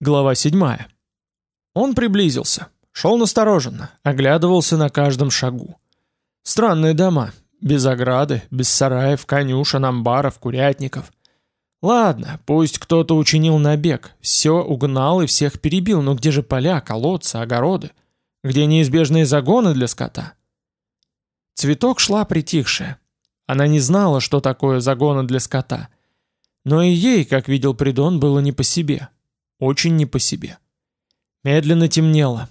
Глава 7. Он приблизился, шел настороженно, оглядывался на каждом шагу. Странные дома, без ограды, без сараев, конюшен, амбаров, курятников. Ладно, пусть кто-то учинил набег, все угнал и всех перебил, но где же поля, колодцы, огороды? Где неизбежные загоны для скота? Цветок шла притихшая. Она не знала, что такое загоны для скота. Но и ей, как видел Придон, было не по себе. Очень не по себе. Медленно темнело.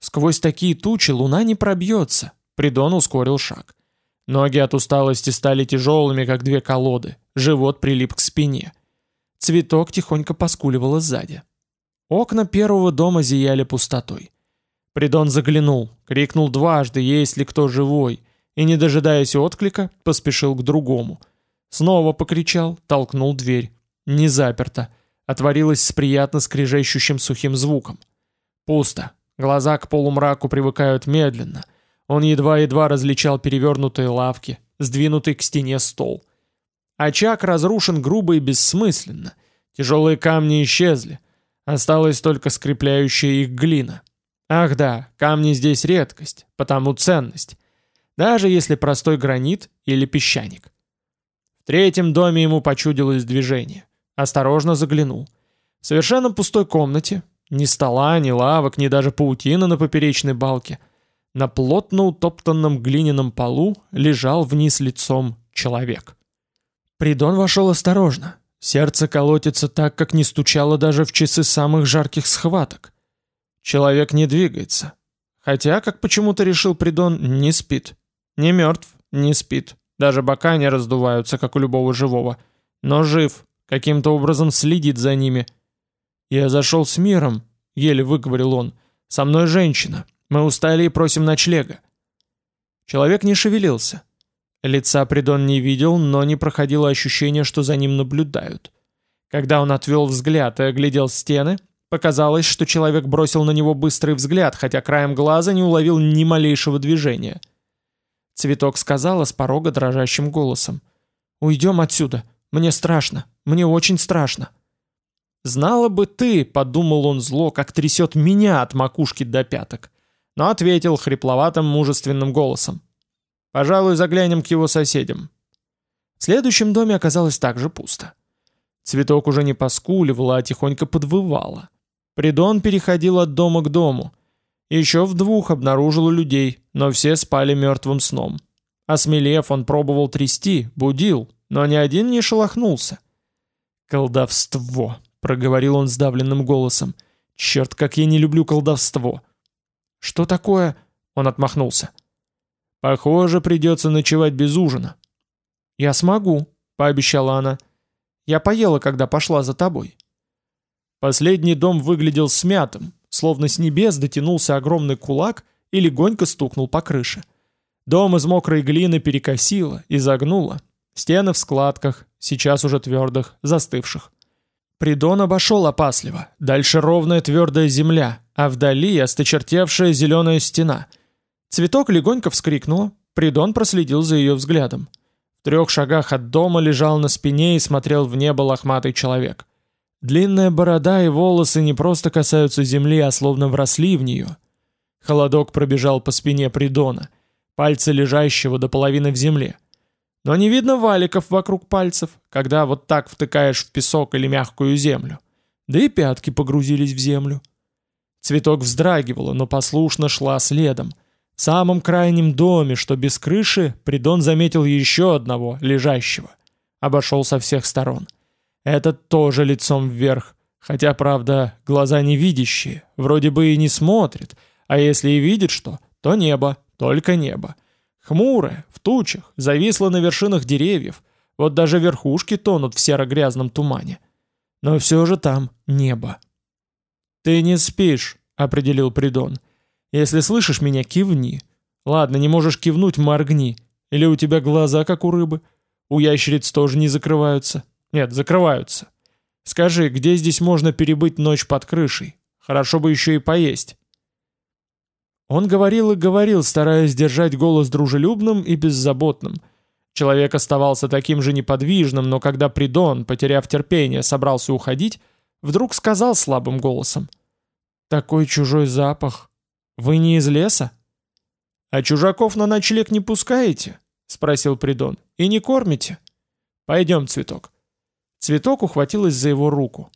Сквозь такие тучи луна не пробьется. Придон ускорил шаг. Ноги от усталости стали тяжелыми, как две колоды. Живот прилип к спине. Цветок тихонько поскуливало сзади. Окна первого дома зияли пустотой. Придон заглянул, крикнул дважды, есть ли кто живой, и, не дожидаясь отклика, поспешил к другому. Снова покричал, толкнул дверь. Не заперто отворилась с приятно скрежещущим сухим звуком. Пусто. Глаза к полумраку привыкают медленно. Он едва-едва различал перевернутые лавки, сдвинутый к стене стол. Очаг разрушен грубо и бессмысленно. Тяжелые камни исчезли. Осталась только скрепляющая их глина. Ах да, камни здесь редкость, потому ценность. Даже если простой гранит или песчаник. В третьем доме ему почудилось движение. Осторожно заглянул. В совершенно пустой комнате, ни стола, ни лавок, ни даже паутина на поперечной балке, на плотно утоптанном глиняном полу лежал вниз лицом человек. Придон вошел осторожно. Сердце колотится так, как не стучало даже в часы самых жарких схваток. Человек не двигается. Хотя, как почему-то решил Придон, не спит. Не мертв, не спит. Даже бока не раздуваются, как у любого живого. Но жив, Каким-то образом следит за ними. «Я зашел с миром», — еле выговорил он. «Со мной женщина. Мы устали и просим ночлега». Человек не шевелился. Лица Придон не видел, но не проходило ощущение, что за ним наблюдают. Когда он отвел взгляд и оглядел стены, показалось, что человек бросил на него быстрый взгляд, хотя краем глаза не уловил ни малейшего движения. Цветок сказала с порога дрожащим голосом. «Уйдем отсюда. Мне страшно. Мне очень страшно». «Знала бы ты», — подумал он зло, как трясет меня от макушки до пяток. Но ответил хрипловатым мужественным голосом. «Пожалуй, заглянем к его соседям». В следующем доме оказалось также пусто. Цветок уже не поскуливала, а тихонько подвывала. Придон переходил от дома к дому. Еще в двух обнаружил людей, но все спали мертвым сном. Осмелев, он пробовал трясти, будил, но ни один не шелохнулся. «Колдовство!» — проговорил он сдавленным голосом. «Черт, как я не люблю колдовство!» «Что такое?» — он отмахнулся. «Похоже, придется ночевать без ужина». «Я смогу», — пообещала она. «Я поела, когда пошла за тобой». Последний дом выглядел смятым, словно с небес дотянулся огромный кулак и легонько стукнул по крыше. Дом из мокрой глины перекосило, изогнуло, Стены в складках, сейчас уже твердых, застывших. Придон обошел опасливо. Дальше ровная твердая земля, а вдали осточертевшая зеленая стена. Цветок легонько вскрикнула. Придон проследил за ее взглядом. В трех шагах от дома лежал на спине и смотрел в небо лохматый человек. Длинная борода и волосы не просто касаются земли, а словно вросли в нее. Холодок пробежал по спине Придона, пальцы лежащего до половины в земле. Но не видно валиков вокруг пальцев, когда вот так втыкаешь в песок или мягкую землю. Да и пятки погрузились в землю. Цветок вздрагивала, но послушно шла следом. В самом крайнем доме, что без крыши, Придон заметил еще одного, лежащего. Обошел со всех сторон. Этот тоже лицом вверх, хотя, правда, глаза невидящие, вроде бы и не смотрит, а если и видит что, то небо, только небо. Хмурая, в тучах, зависла на вершинах деревьев, вот даже верхушки тонут в серо-грязном тумане. Но все же там небо. «Ты не спишь», — определил Придон. «Если слышишь меня, кивни. Ладно, не можешь кивнуть, моргни. Или у тебя глаза, как у рыбы? У ящериц тоже не закрываются. Нет, закрываются. Скажи, где здесь можно перебыть ночь под крышей? Хорошо бы еще и поесть». Он говорил и говорил, стараясь держать голос дружелюбным и беззаботным. Человек оставался таким же неподвижным, но когда Придон, потеряв терпение, собрался уходить, Вдруг сказал слабым голосом. «Такой чужой запах. Вы не из леса?» «А чужаков на ночлег не пускаете?» — спросил Придон. «И не кормите?» «Пойдем, Цветок». Цветок ухватилась за его руку.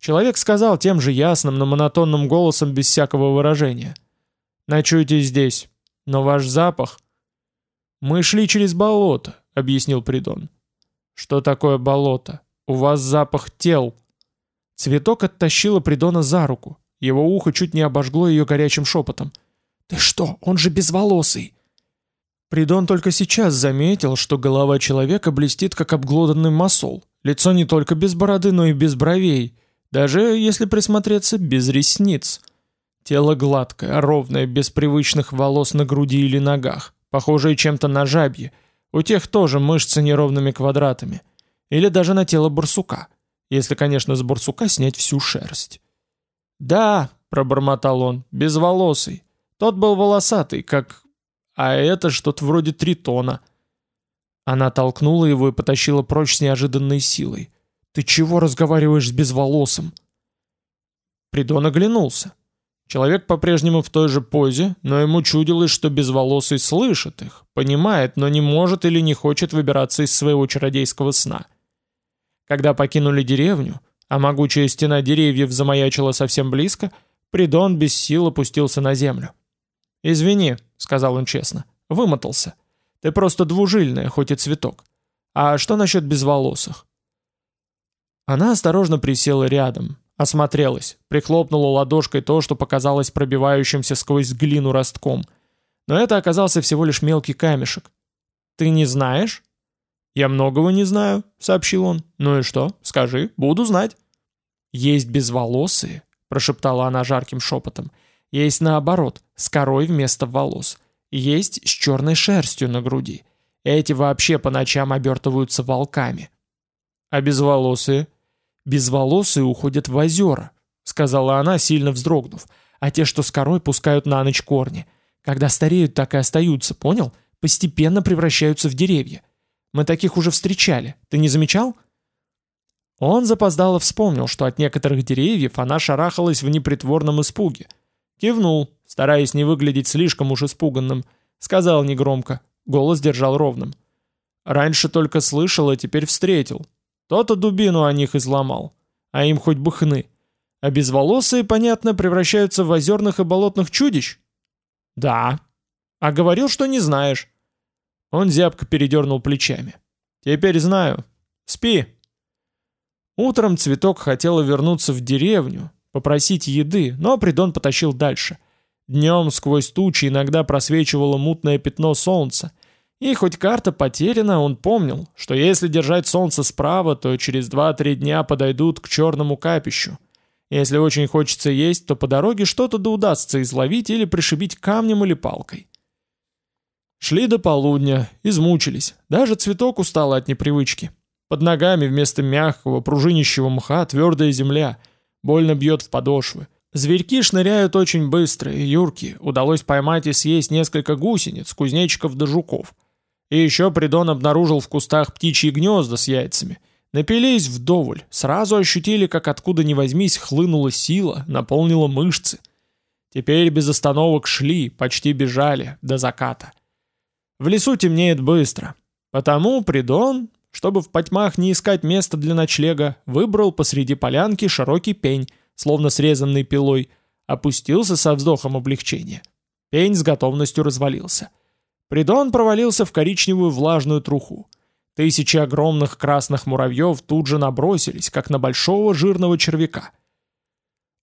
Человек сказал тем же ясным, но монотонным голосом без всякого выражения. «Ночуйте здесь, но ваш запах...» «Мы шли через болото», — объяснил Придон. «Что такое болото? У вас запах тел». Цветок оттащила Придона за руку. Его ухо чуть не обожгло ее горячим шепотом. «Ты что, он же безволосый!» Придон только сейчас заметил, что голова человека блестит, как обглоданный масол. Лицо не только без бороды, но и без бровей. Даже, если присмотреться, без ресниц. Тело гладкое, ровное, без привычных волос на груди или ногах, похожее чем-то на жабье. У тех тоже мышцы неровными квадратами. Или даже на тело барсука. Если, конечно, с барсука снять всю шерсть. «Да», — пробормотал он, — «безволосый. Тот был волосатый, как... А это что-то вроде тритона». Она толкнула его и потащила прочь с неожиданной силой. «Ты чего разговариваешь с безволосым?» Придон оглянулся. Человек по-прежнему в той же позе, но ему чудилось, что безволосый слышит их, понимает, но не может или не хочет выбираться из своего чародейского сна. Когда покинули деревню, а могучая стена деревьев замаячила совсем близко, Придон без сил опустился на землю. «Извини», — сказал он честно, — «вымотался. Ты просто двужильная, хоть и цветок. А что насчет безволосых?» Она осторожно присела рядом, осмотрелась, прихлопнула ладошкой то, что показалось пробивающимся сквозь глину ростком. Но это оказался всего лишь мелкий камешек. «Ты не знаешь?» «Я многого не знаю», — сообщил он. «Ну и что? Скажи, буду знать». «Есть безволосые», — прошептала она жарким шепотом. «Есть наоборот, с корой вместо волос. Есть с черной шерстью на груди. Эти вообще по ночам обертываются волками». «А безволосые?» «Безволосые уходят в озера», — сказала она, сильно вздрогнув. «А те, что с корой, пускают на ночь корни. Когда стареют, так и остаются, понял? Постепенно превращаются в деревья. Мы таких уже встречали. Ты не замечал?» Он запоздало вспомнил, что от некоторых деревьев она шарахалась в непритворном испуге. Кивнул, стараясь не выглядеть слишком уж испуганным. Сказал негромко, голос держал ровным. «Раньше только слышал, а теперь встретил. То-то дубину о них изломал. А им хоть бы хны. А безволосые, понятно, превращаются в озерных и болотных чудищ?» «Да». «А говорил, что не знаешь». Он зябко передернул плечами. «Теперь знаю. Спи». Утром Цветок хотела вернуться в деревню, попросить еды, но Придон потащил дальше. Днем сквозь тучи иногда просвечивало мутное пятно солнца. И хоть карта потеряна, он помнил, что если держать солнце справа, то через 2-3 дня подойдут к черному капищу. Если очень хочется есть, то по дороге что-то да удастся изловить или пришибить камнем или палкой. Шли до полудня, измучились. Даже цветок устал от непривычки. Под ногами вместо мягкого, пружинищего мха твердая земля. Больно бьет в подошвы. Зверьки шныряют очень быстро и юрки. Удалось поймать и съесть несколько гусениц, кузнечиков да жуков. И еще Придон обнаружил в кустах птичьи гнезда с яйцами. Напились вдоволь, сразу ощутили, как откуда ни возьмись хлынула сила, наполнила мышцы. Теперь без остановок шли, почти бежали, до заката. В лесу темнеет быстро. Потому Придон, чтобы в потьмах не искать места для ночлега, выбрал посреди полянки широкий пень, словно срезанный пилой, опустился со вздохом облегчения. Пень с готовностью развалился. Придон провалился в коричневую влажную труху. Тысячи огромных красных муравьев тут же набросились, как на большого жирного червяка.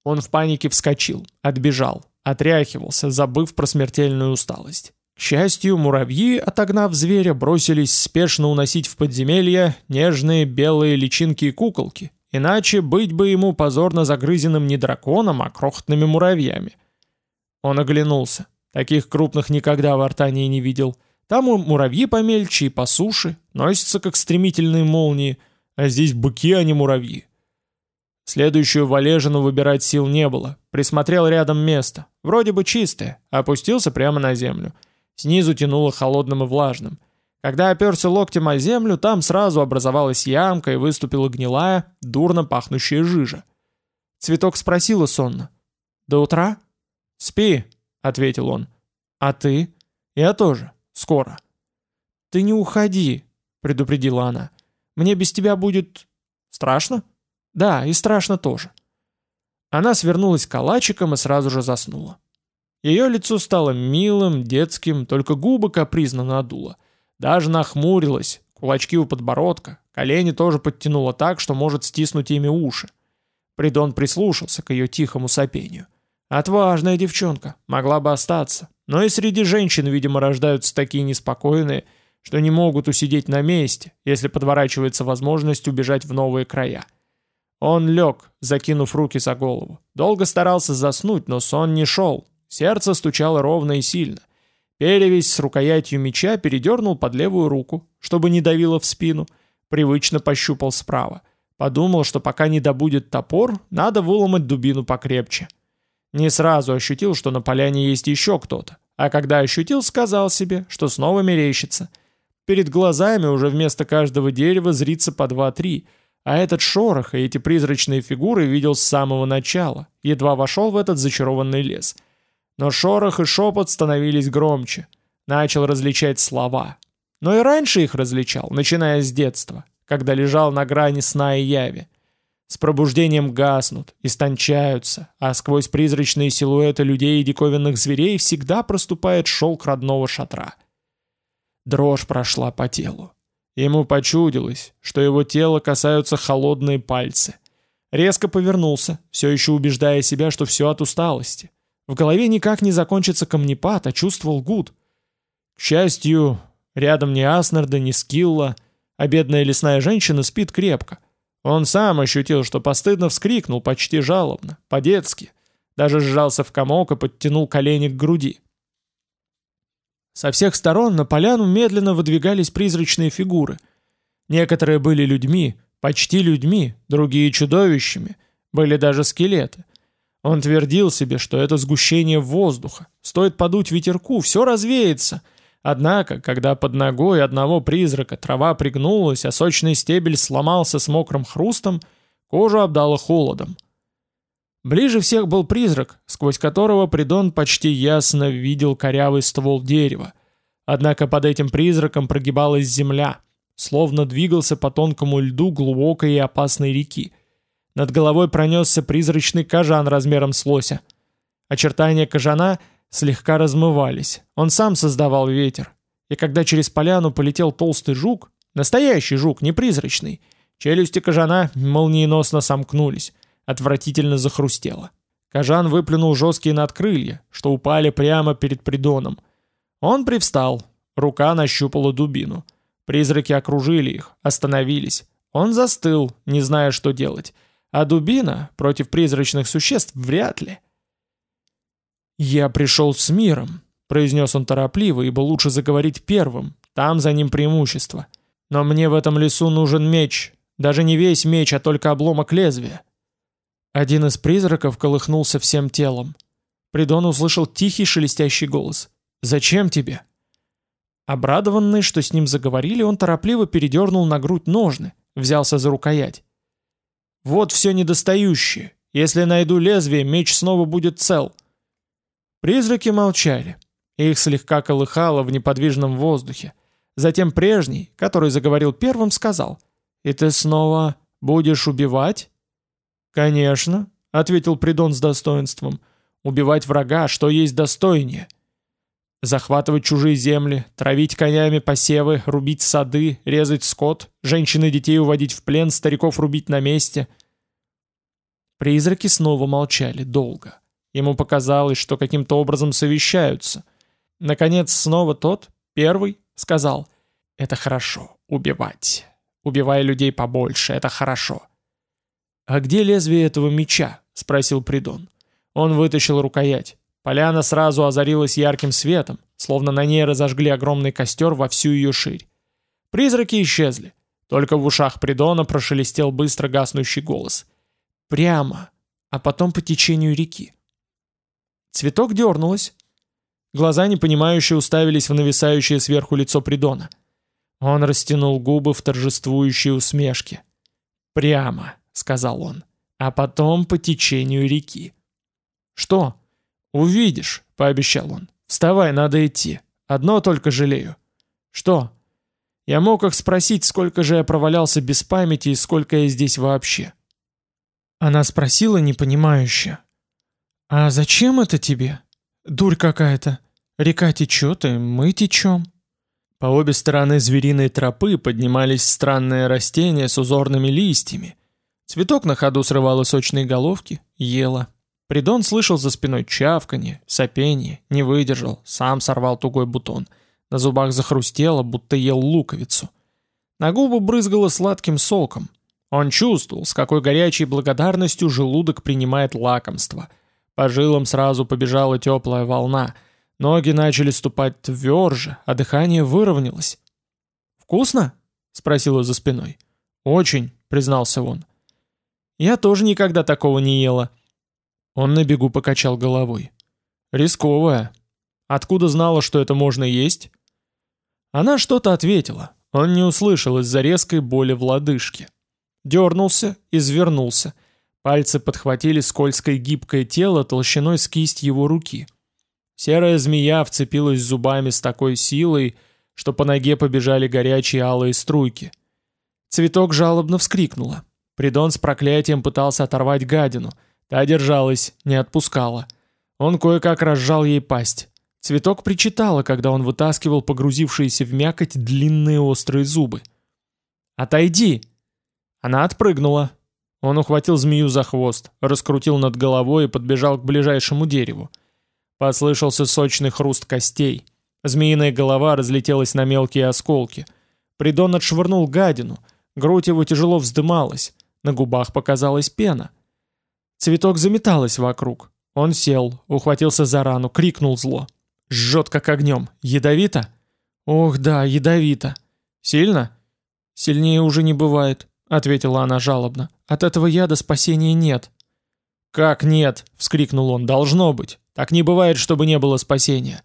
Он в панике вскочил, отбежал, отряхивался, забыв про смертельную усталость. К счастью, муравьи, отогнав зверя, бросились спешно уносить в подземелье нежные белые личинки и куколки, иначе быть бы ему позорно загрызенным не драконом, а крохотными муравьями. Он оглянулся. Таких крупных никогда в Артании не видел. Там муравьи помельче и по суше, носятся как стремительные молнии, а здесь быки, а не муравьи. Следующую валежину выбирать сил не было. Присмотрел рядом место. Вроде бы чистое. Опустился прямо на землю. Снизу тянуло холодным и влажным. Когда оперся локтем о землю, там сразу образовалась ямка и выступила гнилая, дурно пахнущая жижа. Цветок спросила сонно. «До утра?» «Спи», — ответил он. «А ты?» «Я тоже. Скоро». «Ты не уходи», — предупредила она. «Мне без тебя будет... страшно?» «Да, и страшно тоже». Она свернулась калачиком и сразу же заснула. Ее лицо стало милым, детским, только губы капризно надуло. Даже нахмурилась, кулачки у подбородка, колени тоже подтянула так, что может стиснуть ими уши. Придон прислушался к ее тихому сопению. Отважная девчонка, могла бы остаться. Но и среди женщин, видимо, рождаются такие неспокойные, что не могут усидеть на месте, если подворачивается возможность убежать в новые края. Он лег, закинув руки за голову. Долго старался заснуть, но сон не шел. Сердце стучало ровно и сильно. Перевесь с рукоятью меча передернул под левую руку, чтобы не давило в спину. Привычно пощупал справа. Подумал, что пока не добудет топор, надо выломать дубину покрепче. Не сразу ощутил, что на поляне есть еще кто-то. А когда ощутил, сказал себе, что снова мерещится. Перед глазами уже вместо каждого дерева зрится по два-три — а этот шорох и эти призрачные фигуры видел с самого начала, едва вошел в этот зачарованный лес. Но шорох и шепот становились громче. Начал различать слова. Но и раньше их различал, начиная с детства, когда лежал на грани сна и яви. С пробуждением гаснут, истончаются, а сквозь призрачные силуэты людей и диковинных зверей всегда проступает шелк родного шатра. Дрожь прошла по телу. Ему почудилось, что его тело касаются холодные пальцы. Резко повернулся, все еще убеждая себя, что все от усталости. В голове никак не закончится камнепад, а чувствовал гуд. К счастью, рядом ни Аснарда, ни Скилла, а бедная лесная женщина спит крепко. Он сам ощутил, что постыдно вскрикнул, почти жалобно, по-детски. Даже сжался в комок и подтянул колени к груди. Со всех сторон на поляну медленно выдвигались призрачные фигуры. Некоторые были людьми, почти людьми, другие чудовищами, были даже скелеты. Он твердил себе, что это сгущение воздуха. Стоит подуть ветерку, все развеется. Однако, когда под ногой одного призрака трава пригнулась, а сочный стебель сломался с мокрым хрустом, кожу обдало холодом. Ближе всех был призрак, сквозь которого Придон почти ясно видел корявый ствол дерева. Однако под этим призраком прогибалась земля, словно двигался по тонкому льду глубокой и опасной реки. Над головой пронесся призрачный кожан размером с лося. Очертания кожана слегка размывались. Он сам создавал ветер. И когда через поляну полетел толстый жук, настоящий жук, не призрачный, челюсти кожана молниеносно сомкнулись. Отвратительно захрустело. Кожан выплюнул жесткие надкрылья, что упали прямо перед придоном. Он привстал. Рука нащупала дубину. Призраки окружили их, остановились. Он застыл, не зная, что делать. А дубина против призрачных существ вряд ли. «Я пришел с миром», — произнес он торопливо, ибо лучше заговорить первым, там за ним преимущество. «Но мне в этом лесу нужен меч, даже не весь меч, а только обломок лезвия. Один из призраков колыхнулся всем телом. Придон услышал тихий шелестящий голос. «Зачем тебе?» Обрадованный, что с ним заговорили, он торопливо передернул на грудь ножны, взялся за рукоять. «Вот все недостающее. Если найду лезвие, меч снова будет цел». Призраки молчали. Их слегка колыхало в неподвижном воздухе. Затем прежний, который заговорил первым, сказал, «И ты снова будешь убивать?» «Конечно», — ответил Придон с достоинством. «Убивать врага, что есть достойнее?» Захватывать чужие земли, травить конями посевы, рубить сады, резать скот, женщин и детей уводить в плен, стариков рубить на месте. Призраки снова молчали долго. Ему показалось, что каким-то образом совещаются. Наконец снова тот, первый, сказал, «Это хорошо, убивать. Убивая людей побольше, это хорошо. «А где лезвие этого меча?» — спросил Придон. Он вытащил рукоять. Поляна сразу озарилась ярким светом, словно на ней разожгли огромный костер во всю ее ширь. Призраки исчезли. Только в ушах Придона прошелестел быстро гаснущий голос. «Прямо, а потом по течению реки». Цветок дернулась. Глаза непонимающе уставились в нависающее сверху лицо Придона. Он растянул губы в торжествующей усмешке. «Прямо», сказал он. а потом по течению реки. «Что?» «Увидишь», — пообещал он. «Вставай, надо идти. Одно только жалею». «Что?» Я мог их спросить, сколько же я провалялся без памяти и сколько я здесь вообще. Она спросила непонимающе. «А зачем это тебе? Дурь какая-то. Река течет, и мы течем». По обе стороны звериной тропы поднимались странные растения с узорными листьями. Цветок на ходу срывала сочные головки, ела. Придон слышал за спиной чавканье, сопение, не выдержал, сам сорвал тугой бутон. На зубах захрустело, будто ел луковицу. На губы брызгало сладким соком. Он чувствовал, с какой горячей благодарностью желудок принимает лакомство. По жилам сразу побежала теплая волна — Ноги начали ступать тверже, а дыхание выровнялось. «Вкусно?» — спросила за спиной. «Очень», — признался он. «Я тоже никогда такого не ела». Он на бегу покачал головой. «Рисковая. Откуда знала, что это можно есть?» Она что-то ответила. Он не услышал из-за резкой боли в лодыжке. Дернулся, извернулся. Пальцы подхватили скользкое гибкое тело толщиной с кисть его руки. Серая змея вцепилась зубами с такой силой, что по ноге побежали горячие алые струйки. Цветок жалобно вскрикнула. Придон с проклятием пытался оторвать гадину. Та держалась, не отпускала. Он кое-как разжал ей пасть. Цветок причитала, когда он вытаскивал погрузившиеся в мякоть длинные острые зубы. «Отойди!» Она отпрыгнула. Он ухватил змею за хвост, раскрутил над головой и подбежал к ближайшему дереву. Послышался сочный хруст костей. Змеиная голова разлетелась на мелкие осколки. Придон отшвырнул гадину. Грудь его тяжело вздымалась. На губах показалась пена. Цветок заметалась вокруг. Он сел, ухватился за рану, крикнул зло. «Жжет, как огнем. Ядовито?» «Ох, да, ядовито. Сильно?» «Сильнее уже не бывает», — ответила она жалобно. «От этого яда спасения нет». «Как нет?» — вскрикнул он. «Должно быть. Так не бывает, чтобы не было спасения.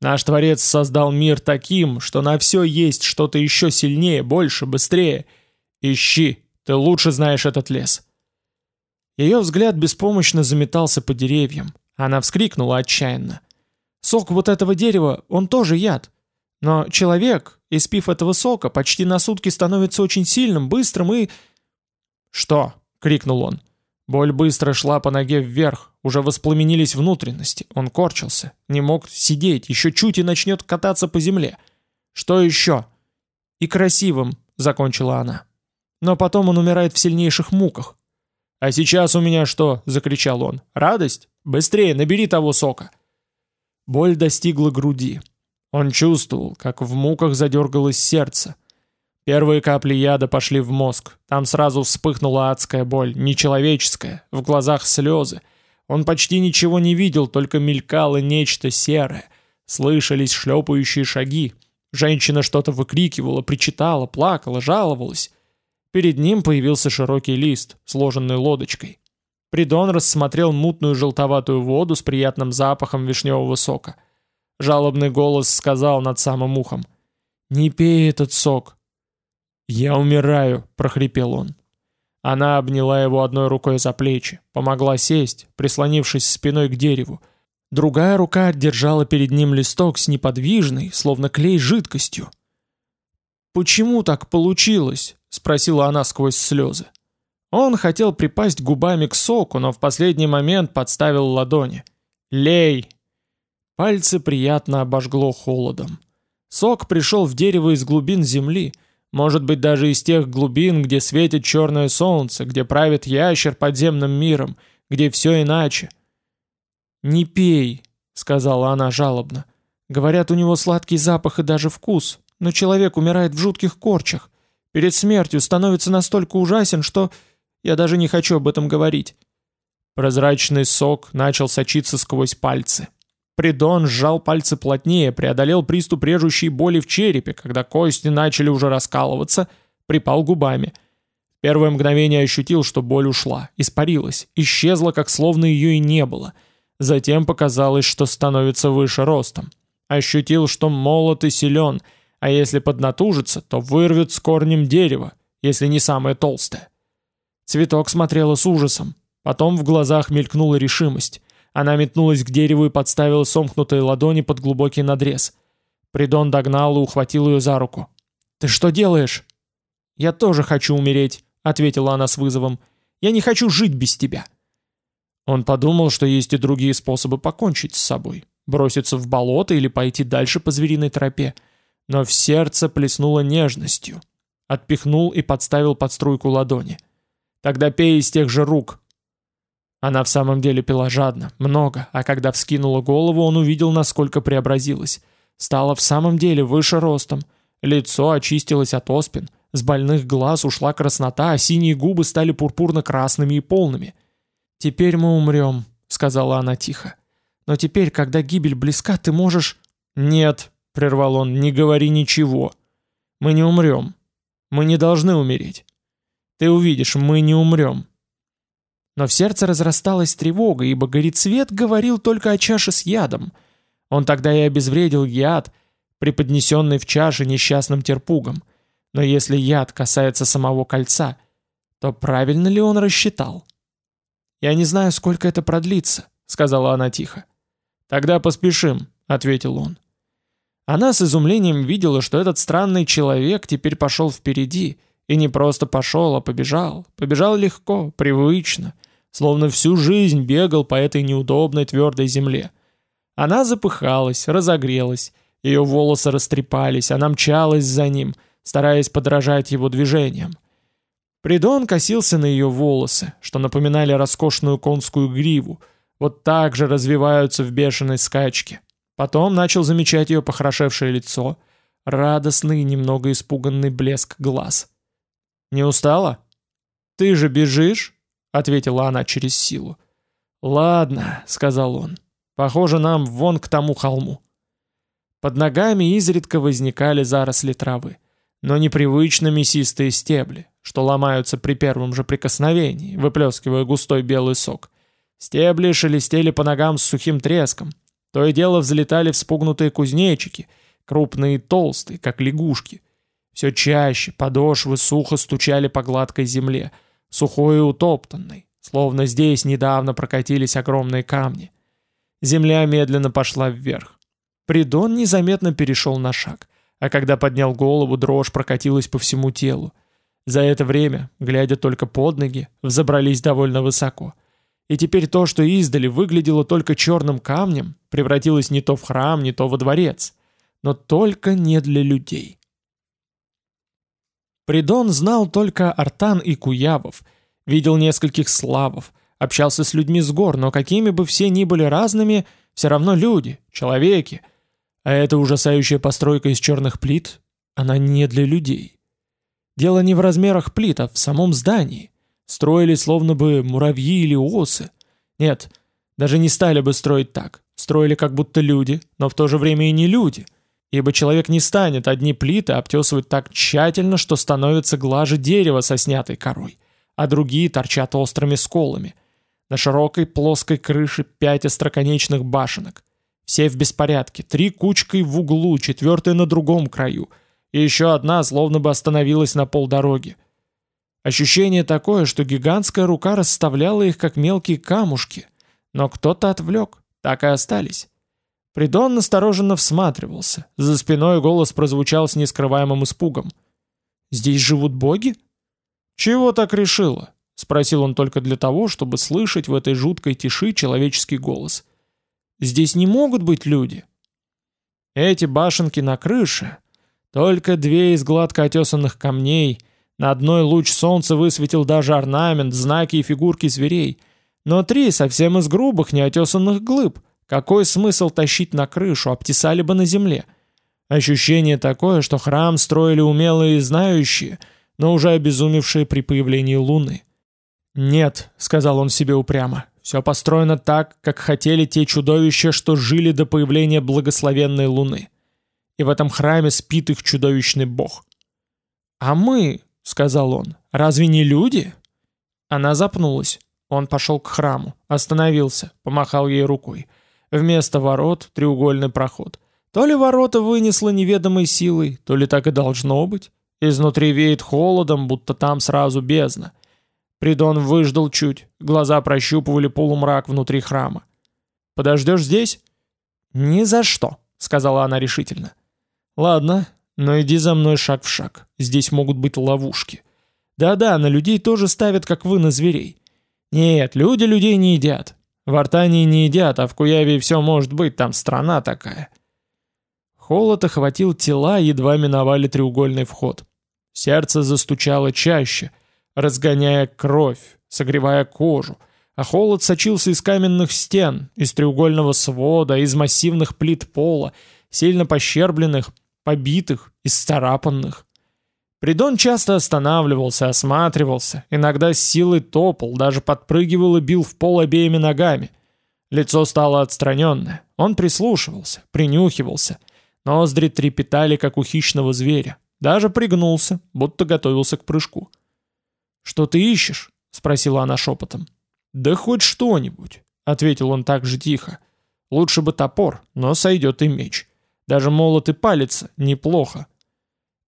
Наш Творец создал мир таким, что на все есть что-то еще сильнее, больше, быстрее. Ищи, ты лучше знаешь этот лес». Ее взгляд беспомощно заметался по деревьям. Она вскрикнула отчаянно. «Сок вот этого дерева, он тоже яд. Но человек, испив этого сока, почти на сутки становится очень сильным, быстрым и...» «Что?» — крикнул он. Боль быстро шла по ноге вверх, уже воспламенились внутренности. Он корчился, не мог сидеть, еще чуть и начнет кататься по земле. Что еще? И красивым, закончила она. Но потом он умирает в сильнейших муках. «А сейчас у меня что?» — закричал он. «Радость? Быстрее, набери того сока!» Боль достигла груди. Он чувствовал, как в муках задергалось сердце. Первые капли яда пошли в мозг. Там сразу вспыхнула адская боль, нечеловеческая, в глазах слезы. Он почти ничего не видел, только мелькало нечто серое. Слышались шлепающие шаги. Женщина что-то выкрикивала, причитала, плакала, жаловалась. Перед ним появился широкий лист, сложенный лодочкой. Придон рассмотрел мутную желтоватую воду с приятным запахом вишневого сока. Жалобный голос сказал над самым ухом. «Не пей этот сок, «Я умираю», — прохрипел он. Она обняла его одной рукой за плечи, помогла сесть, прислонившись спиной к дереву. Другая рука держала перед ним листок с неподвижной, словно клей, жидкостью. «Почему так получилось?» — спросила она сквозь слезы. Он хотел припасть губами к соку, но в последний момент подставил ладони. «Лей!» Пальцы приятно обожгло холодом. Сок пришел в дерево из глубин земли — может быть, даже из тех глубин, где светит черное солнце, где правит ящер подземным миром, где все иначе. «Не пей», — сказала она жалобно. «Говорят, у него сладкий запах и даже вкус, но человек умирает в жутких корчах. Перед смертью становится настолько ужасен, что я даже не хочу об этом говорить». Прозрачный сок начал сочиться сквозь пальцы. Придон сжал пальцы плотнее, преодолел приступ режущей боли в черепе, когда кости начали уже раскалываться, припал губами. Первое мгновение ощутил, что боль ушла, испарилась, исчезла, как словно ее и не было. Затем показалось, что становится выше ростом. Ощутил, что молод и силен, а если поднатужится, то вырвет с корнем дерево, если не самое толстое. Цветок смотрела с ужасом. Потом в глазах мелькнула решимость. Она метнулась к дереву и подставила сомкнутые ладони под глубокий надрез. Придон догнал и ухватил ее за руку. «Ты что делаешь?» «Я тоже хочу умереть», — ответила она с вызовом. «Я не хочу жить без тебя». Он подумал, что есть и другие способы покончить с собой. Броситься в болото или пойти дальше по звериной тропе. Но в сердце плеснуло нежностью. Отпихнул и подставил под струйку ладони. «Тогда пей из тех же рук». Она в самом деле пила жадно, много, а когда вскинула голову, он увидел, насколько преобразилась. Стала в самом деле выше ростом. Лицо очистилось от оспин, с больных глаз ушла краснота, а синие губы стали пурпурно-красными и полными. «Теперь мы умрем», — сказала она тихо. «Но теперь, когда гибель близка, ты можешь...» «Нет», — прервал он, — «не говори ничего. Мы не умрем. Мы не должны умереть. Ты увидишь, мы не умрем». Но в сердце разрасталась тревога, ибо Горецвет говорил только о чаше с ядом. Он тогда и обезвредил яд, преподнесенный в чаше несчастным терпугом. Но если яд касается самого кольца, то правильно ли он рассчитал? «Я не знаю, сколько это продлится», — сказала она тихо. «Тогда поспешим», — ответил он. Она с изумлением видела, что этот странный человек теперь пошел впереди, и не просто пошел, а побежал. Побежал легко, привычно, словно всю жизнь бегал по этой неудобной твердой земле. Она запыхалась, разогрелась, ее волосы растрепались, она мчалась за ним, стараясь подражать его движениям. Придон косился на ее волосы, что напоминали роскошную конскую гриву, вот так же развиваются в бешеной скачке. Потом начал замечать ее похорошевшее лицо, радостный, немного испуганный блеск глаз. «Не устала?» «Ты же бежишь?» — ответила она через силу. «Ладно», — сказал он, — «похоже нам вон к тому холму». Под ногами изредка возникали заросли травы, но непривычно мясистые стебли, что ломаются при первом же прикосновении, выплескивая густой белый сок. Стебли шелестели по ногам с сухим треском. То и дело взлетали вспугнутые кузнечики, крупные и толстые, как лягушки. Все чаще подошвы сухо стучали по гладкой земле, сухой и утоптанной, словно здесь недавно прокатились огромные камни. Земля медленно пошла вверх. Придон незаметно перешел на шаг, а когда поднял голову, дрожь прокатилась по всему телу. За это время, глядя только под ноги, взобрались довольно высоко. И теперь то, что издали выглядело только черным камнем, превратилось не то в храм, не то во дворец. Но только не для людей. Придон знал только Артан и Куявов, видел нескольких славов, общался с людьми с гор, но какими бы все ни были разными, все равно люди, человеки. А эта ужасающая постройка из черных плит, она не для людей. Дело не в размерах плит, а в самом здании. Строили словно бы муравьи или осы. Нет, даже не стали бы строить так. Строили как будто люди, но в то же время и не люди. Ибо человек не станет одни плиты обтесывать так тщательно, что становится глаже дерева со снятой корой, а другие торчат острыми сколами. На широкой плоской крыше пять остроконечных башенок. Все в беспорядке, три кучкой в углу, четвертая на другом краю — и еще одна словно бы остановилась на полдороги. Ощущение такое, что гигантская рука расставляла их как мелкие камушки, но кто-то отвлек, так и остались. Придон настороженно всматривался, за спиной голос прозвучал с нескрываемым испугом. «Здесь живут боги?» «Чего так решила?» — спросил он только для того, чтобы слышать в этой жуткой тиши человеческий голос. «Здесь не могут быть люди?» Эти башенки на крыше, только две из гладко отесанных камней. На одной луч солнца высветил даже орнамент, знаки и фигурки зверей. Но три совсем из грубых, неотесанных глыб. Какой смысл тащить на крышу, обтесали бы на земле? Ощущение такое, что храм строили умелые и знающие, но уже обезумевшие при появлении луны. «Нет», — сказал он себе упрямо, — «все построено так, как хотели те чудовища, что жили до появления благословенной луны» и в этом храме спит их чудовищный бог. «А мы», — сказал он, — «разве не люди?» Она запнулась. Он пошел к храму, остановился, помахал ей рукой. Вместо ворот — треугольный проход. То ли ворота вынесло неведомой силой, то ли так и должно быть. Изнутри веет холодом, будто там сразу бездна. Придон выждал чуть, глаза прощупывали полумрак внутри храма. «Подождешь здесь?» «Ни за что», — сказала она решительно. «Ладно, но иди за мной шаг в шаг. Здесь могут быть ловушки. Да-да, на людей тоже ставят, как вы на зверей. Нет, люди людей не едят. В Артании не едят, а в Куяве все может быть, там страна такая». Холод охватил тела, едва миновали треугольный вход. Сердце застучало чаще, разгоняя кровь, согревая кожу, а холод сочился из каменных стен, из треугольного свода, из массивных плит пола, сильно пощербленных, побитых, исцарапанных. Придон часто останавливался, осматривался, иногда с силой топал, даже подпрыгивал и бил в пол обеими ногами. Лицо стало отстраненное, он прислушивался, принюхивался, ноздри трепетали, как у хищного зверя, даже пригнулся, будто готовился к прыжку. «Что ты ищешь?» — спросила она шепотом. «Да хоть что-нибудь», — ответил он так же тихо. «Лучше бы топор, но сойдет и меч. Даже молот и палец неплохо».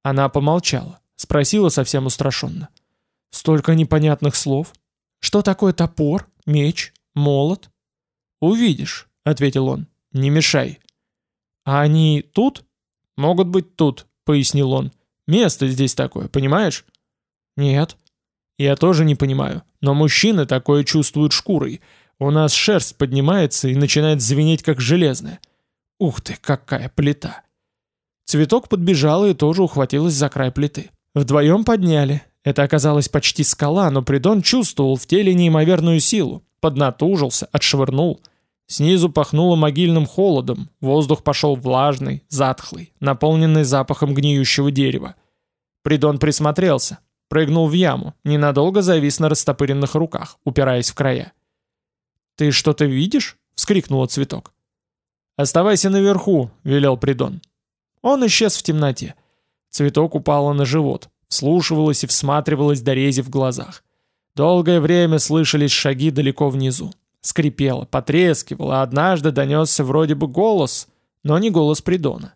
Она помолчала, спросила совсем устрашенно. «Столько непонятных слов. Что такое топор, меч, молот?» «Увидишь», — ответил он. «Не мешай». «А они тут?» «Могут быть тут», — пояснил он. «Место здесь такое, понимаешь?» «Нет». «Я тоже не понимаю, но мужчины такое чувствуют шкурой. У нас шерсть поднимается и начинает звенеть, как железная. Ух ты, какая плита!» Цветок подбежала и тоже ухватилась за край плиты. Вдвоем подняли. Это оказалась почти скала, но Придон чувствовал в теле неимоверную силу. Поднатужился, отшвырнул. Снизу пахнуло могильным холодом, воздух пошел влажный, затхлый, наполненный запахом гниющего дерева. Придон присмотрелся, прыгнул в яму, ненадолго завис на растопыренных руках, упираясь в края. «Ты что-то видишь?» — вскрикнула цветок. «Оставайся наверху», — велел Придон. Он исчез в темноте. Цветок упала на живот, вслушивалась и всматривалась до рези в глазах. Долгое время слышались шаги далеко внизу. Скрипело, потрескивало, однажды донесся вроде бы голос, но не голос Придона.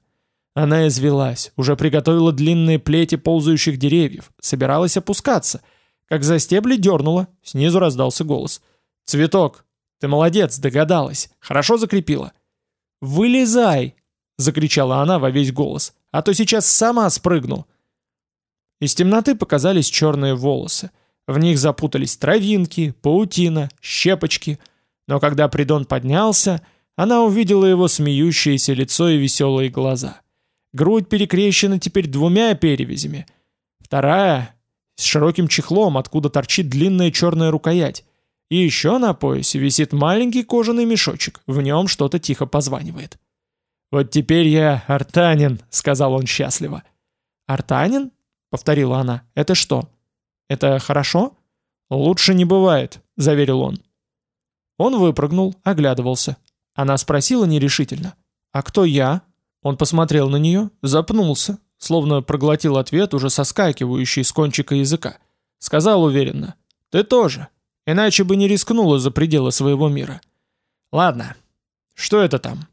Она извелась, уже приготовила длинные плети ползающих деревьев, собиралась опускаться, как за стебли дернула, снизу раздался голос. «Цветок, ты молодец, догадалась, хорошо закрепила». «Вылезай!» — закричала она во весь голос. «А то сейчас сама спрыгну!» Из темноты показались черные волосы. В них запутались травинки, паутина, щепочки. Но когда Придон поднялся, она увидела его смеющееся лицо и веселые глаза. Грудь перекрещена теперь двумя перевязями. Вторая — с широким чехлом, откуда торчит длинная черная рукоять. И еще на поясе висит маленький кожаный мешочек, в нем что-то тихо позванивает. «Вот теперь я артанин», — сказал он счастливо. «Артанин?» — повторила она. «Это что? Это хорошо?» «Лучше не бывает», — заверил он. Он выпрыгнул, оглядывался. Она спросила нерешительно. «А кто я?» Он посмотрел на нее, запнулся, словно проглотил ответ, уже соскакивающий с кончика языка. Сказал уверенно. «Ты тоже. Иначе бы не рискнула за пределы своего мира». «Ладно. Что это там?»